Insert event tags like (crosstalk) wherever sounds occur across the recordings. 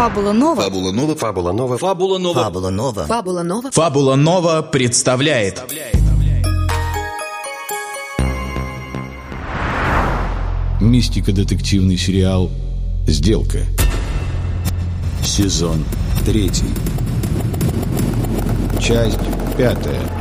Фабула Нова. Фабула Нова. Фабула Нова. Фабула Нова. Фабула Нова. Фабула Нова. Фабула Нова представляет Мистико-детективный сериал «Сделка». Сезон третий. Часть пятая.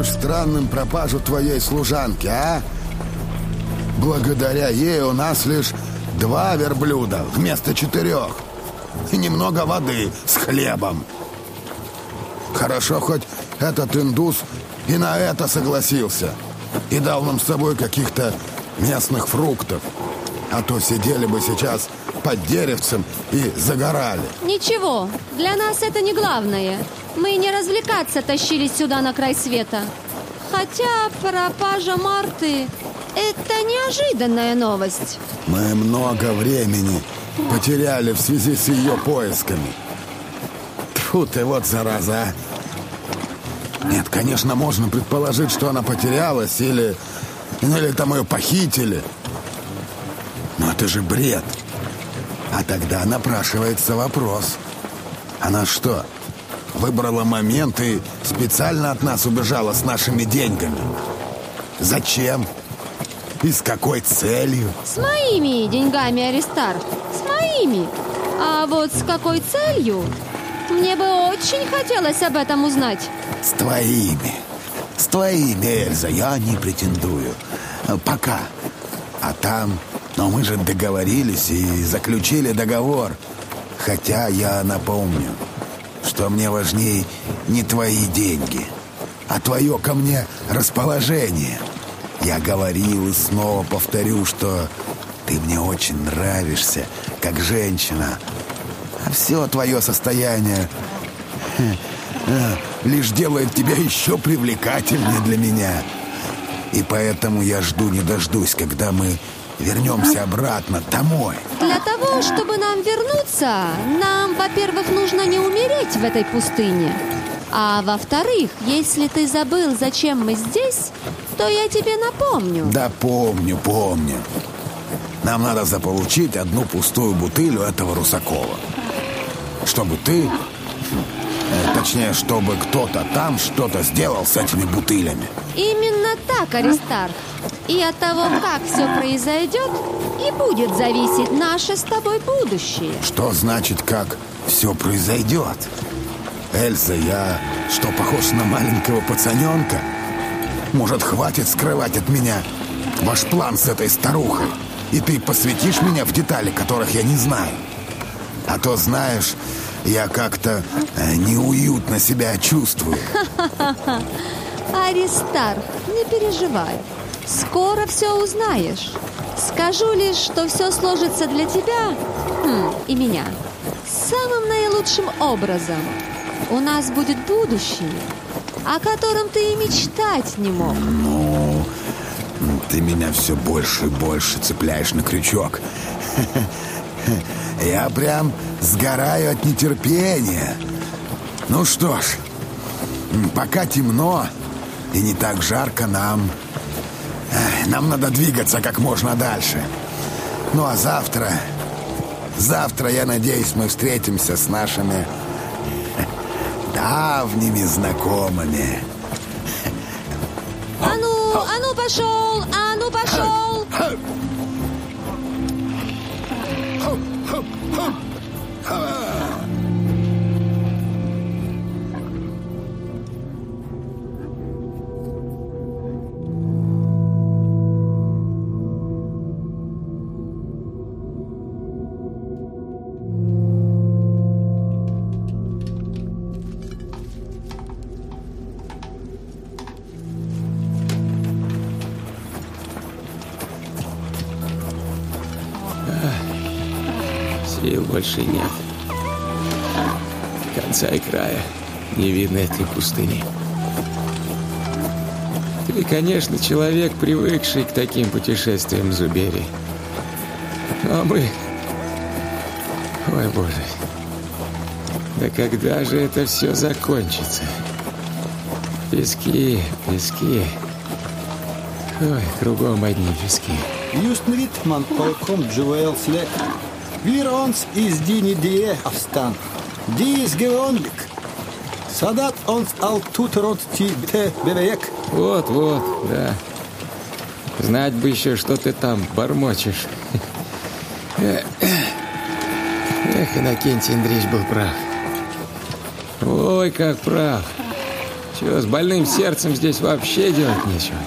Находишь странным пропажу твоей служанки, а? Благодаря ей у нас лишь два верблюда вместо четырех. И немного воды с хлебом. Хорошо, хоть этот индус и на это согласился. И дал нам с собой каких-то местных фруктов. А то сидели бы сейчас под деревцем и загорали. Ничего, для нас это не главное. Мы не развлекаться тащились сюда на край света. Хотя пропажа Марты – это неожиданная новость. Мы много времени потеряли в связи с ее поисками. Тьфу ты, вот зараза. а. Нет, конечно, можно предположить, что она потерялась или... ну, Или там ее похитили. Но это же бред. А тогда напрашивается вопрос. Она что, выбрала момент и специально от нас убежала с нашими деньгами? Зачем? И с какой целью? С моими деньгами, Аристар. С моими. А вот с какой целью? Мне бы очень хотелось об этом узнать. С твоими. С твоими, Эльза, я не претендую. Э, Пока. А там... Но мы же договорились и заключили договор. Хотя я напомню, что мне важнее не твои деньги, а твое ко мне расположение. Я говорил и снова повторю, что ты мне очень нравишься, как женщина. А все твое состояние э, лишь делает тебя еще привлекательнее для меня. И поэтому я жду не дождусь, когда мы вернемся обратно домой. Для того, чтобы нам вернуться, нам, во-первых, нужно не умереть в этой пустыне. А во-вторых, если ты забыл, зачем мы здесь, то я тебе напомню. Да помню, помню. Нам надо заполучить одну пустую бутыль у этого Русакова. Чтобы ты, точнее, чтобы кто-то там что-то сделал с этими бутылями. Именно так, Аристарх. И от того, как все произойдет, и будет зависеть наше с тобой будущее. Что значит, как все произойдет? Эльза, я что, похож на маленького пацаненка? Может, хватит скрывать от меня ваш план с этой старухой? И ты посвятишь меня в детали, которых я не знаю? А то, знаешь, я как-то э, неуютно себя чувствую. (laughs) Аристарх, не переживай. Скоро все узнаешь. Скажу лишь, что все сложится для тебя хм, и меня самым наилучшим образом. У нас будет будущее, о котором ты и мечтать не мог. Ну, ты меня все больше и больше цепляешь на крючок. (laughs) (laughs) Я прям сгораю от нетерпения. Ну что ж, пока темно и не так жарко нам. Нам надо двигаться как можно дальше. Ну а завтра... Завтра, я надеюсь, мы встретимся с нашими (laughs) давними знакомыми. А ну, а ну пошел, а ну пошел. Come. Больше нет. Конца и края не видно этой пустыни. Ты, конечно, человек, привыкший к таким путешествиям, Зубери. А мы... Ой, Боже. Да когда же это все закончится? Пески, пески. Ой, кругом одни пески. Just nu man полком Joel Slack. Wir uns ist die Idee aufstand. Die ist gewöhnlich. Sadat uns all tut rot die beweg. Вот, вот, да. Знать бы еще, что ты там бормочешь. Эх, Иннокентий Андреевич был прав. Ой, как прав. Чего, с больным сердцем здесь вообще делать нечего.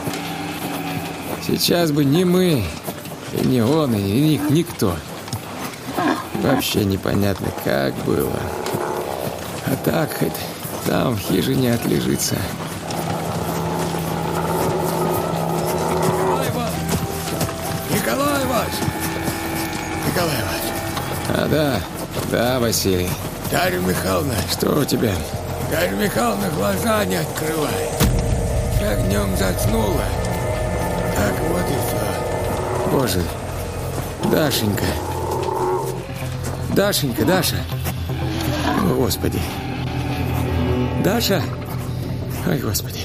Сейчас бы ни мы, и ни он, и ни, никто. Вообще непонятно, как было. А так хоть там в хижине отлежится. Николай Иванович! Николай Иванович! А, да, да, Василий. Дарья Михайловна, Что у тебя? Дарья Михайловна глаза не открывает. Как днем заснула. Так вот и все. Боже, Дашенька. Дашенька, Даша. О, Господи. Даша? Ой, Господи.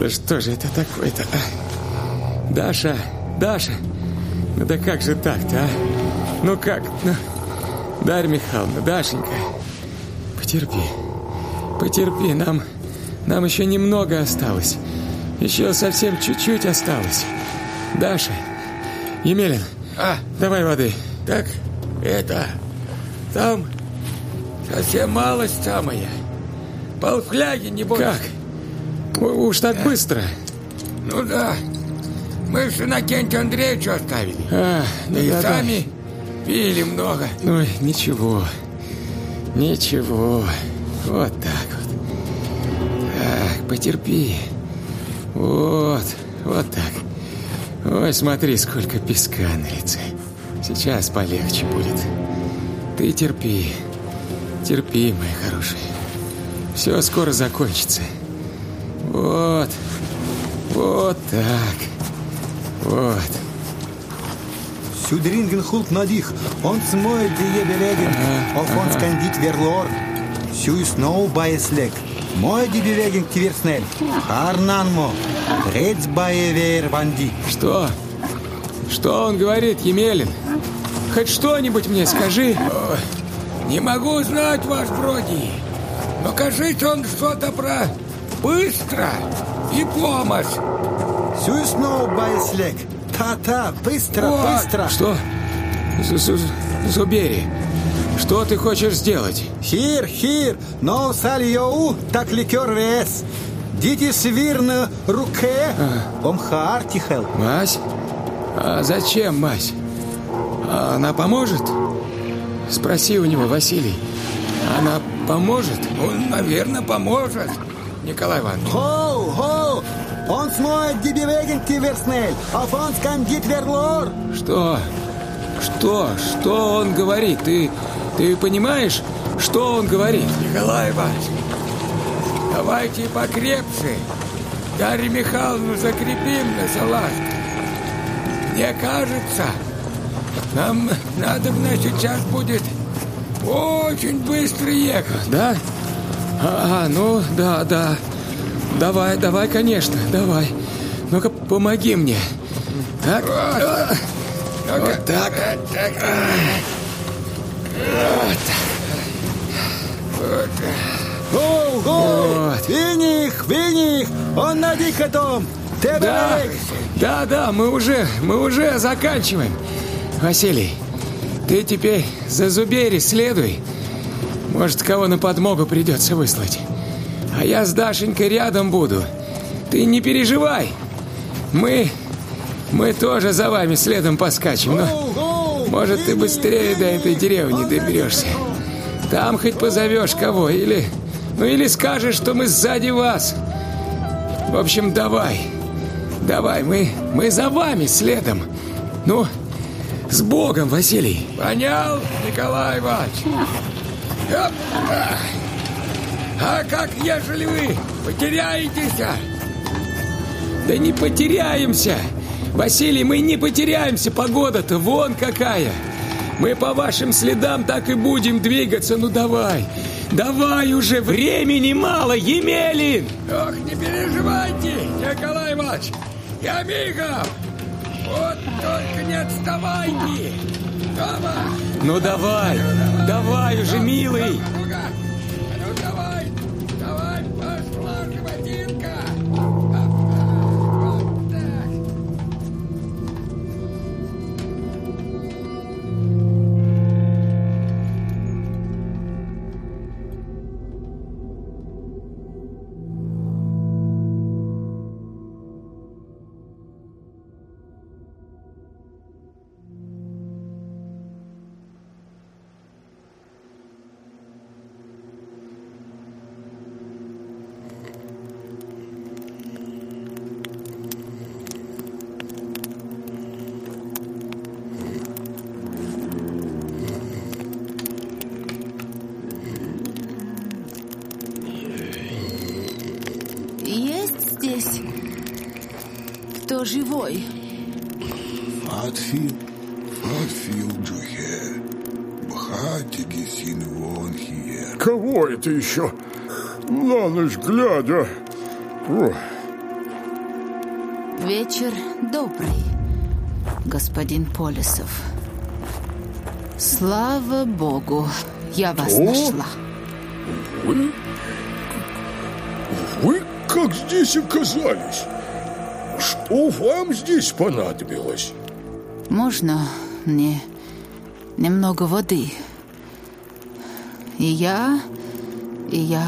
Да что же это такое-то, а? Даша, Даша. Ну да как же так-то, а? Ну как? Ну, Дарья Михайловна, Дашенька. Потерпи. Потерпи, нам... Нам еще немного осталось. Еще совсем чуть-чуть осталось. Даша. Емелин, А, давай воды. так это... Там совсем малость самая. Полфляги, не больше. Как? У- Уж так быстро. Ну да. Мы же Иннокентию Андреевичу оставили. А, ну и да, да. сами пили много. Ну, ничего. Ничего. Вот так вот. Так, потерпи. Вот, вот так. Ой, смотри, сколько песка на лице. Сейчас полегче будет. Ты терпи. Терпи, моя хорошая. Все скоро закончится. Вот. Вот так. Вот. Sudringen hult nadich. Ons mooi die belegen. Of ons kan dit verloor. Suis nou bij slek. Mooi die beweging te weer snel. Арнан мо. Рец бае вер ванди. Что? Что он говорит, Емелин? Хоть что-нибудь мне скажи. Не могу знать, ваш Броди. Но кажется, он что-то про быстро и помощь. Bij slek. Та-та, быстро, Вот. быстро. Что? З- з- Зубери, что ты хочешь сделать? Хир, хир, но сальоу, так ликер вес. Дити свирна руке. Ом хартихел. Мась? А зачем, Мась? А Она поможет? Спроси у него, Василий. Она поможет? Он, наверное, поможет. Николай Иванович. Die beweging te weer snel. Of ons kan dit verloor. Что? Что? Что он говорит? Ты, ты понимаешь, что он говорит? Николай Иванович, давайте покрепче. Дарью Михайловну закрепим на салазках. Мне кажется, нам надо сейчас будет очень быстро ехать. Да? А, а, ну, да, да. Давай, давай, конечно, давай. Ну-ка, помоги мне. Так, а, вот так. Гоу, гоу. Вот. Виних, виних. Он на дикотом. Тебе Да, да, да, мы уже, мы уже заканчиваем. Василий, ты теперь за Зубери следуй. Может, кого на подмогу придется выслать. А я с Дашенькой рядом буду. Ты не переживай. Мы, мы тоже за вами следом поскачем. Но, может, ты быстрее до этой деревни доберешься. Там хоть позовешь кого, или... Ну, или скажешь, что мы сзади вас. В общем, давай. Давай, мы, мы за вами следом. Ну, с Богом, Василий. Понял, Николай Иванович? А как, ежели вы потеряетесь? а? Да не потеряемся! Василий, мы не потеряемся, погода-то вон какая! Мы по вашим следам так и будем двигаться, ну давай! Давай уже, времени мало, Емелин! Ох, не переживайте, Николай Иванович, я мигом! Вот только не отставайте! Дома! Ну давай, давай уже, милый! Живой? Фатфи, Фатфил Джухе, Бхатики Синвонхие. Кого это еще? На ночь глядя. О, Вечер добрый, господин Полисов. Слава Богу, я вас О! нашла. вы? Вы как здесь оказались? Что вам здесь понадобилось? Можно мне немного воды? И я, и я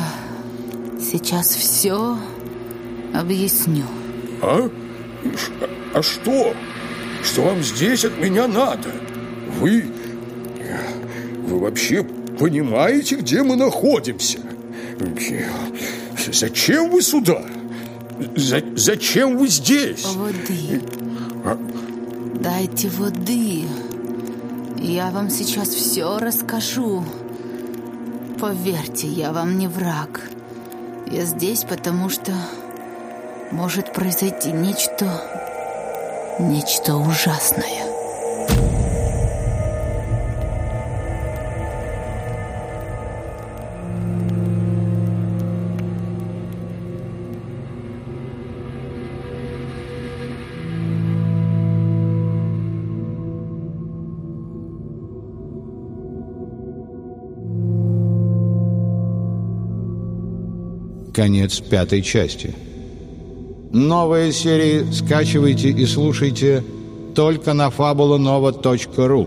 сейчас все объясню. А? А что? Что вам здесь от меня надо? Вы... Вы вообще понимаете, где мы находимся? Зачем вы сюда? За- зачем вы здесь? Воды. А? Дайте воды. Я вам сейчас все расскажу. Поверьте, я вам не враг. Я здесь, потому что может произойти нечто... Нечто ужасное. Конец пятой части. Новые серии скачивайте и слушайте только на fabulanova.ru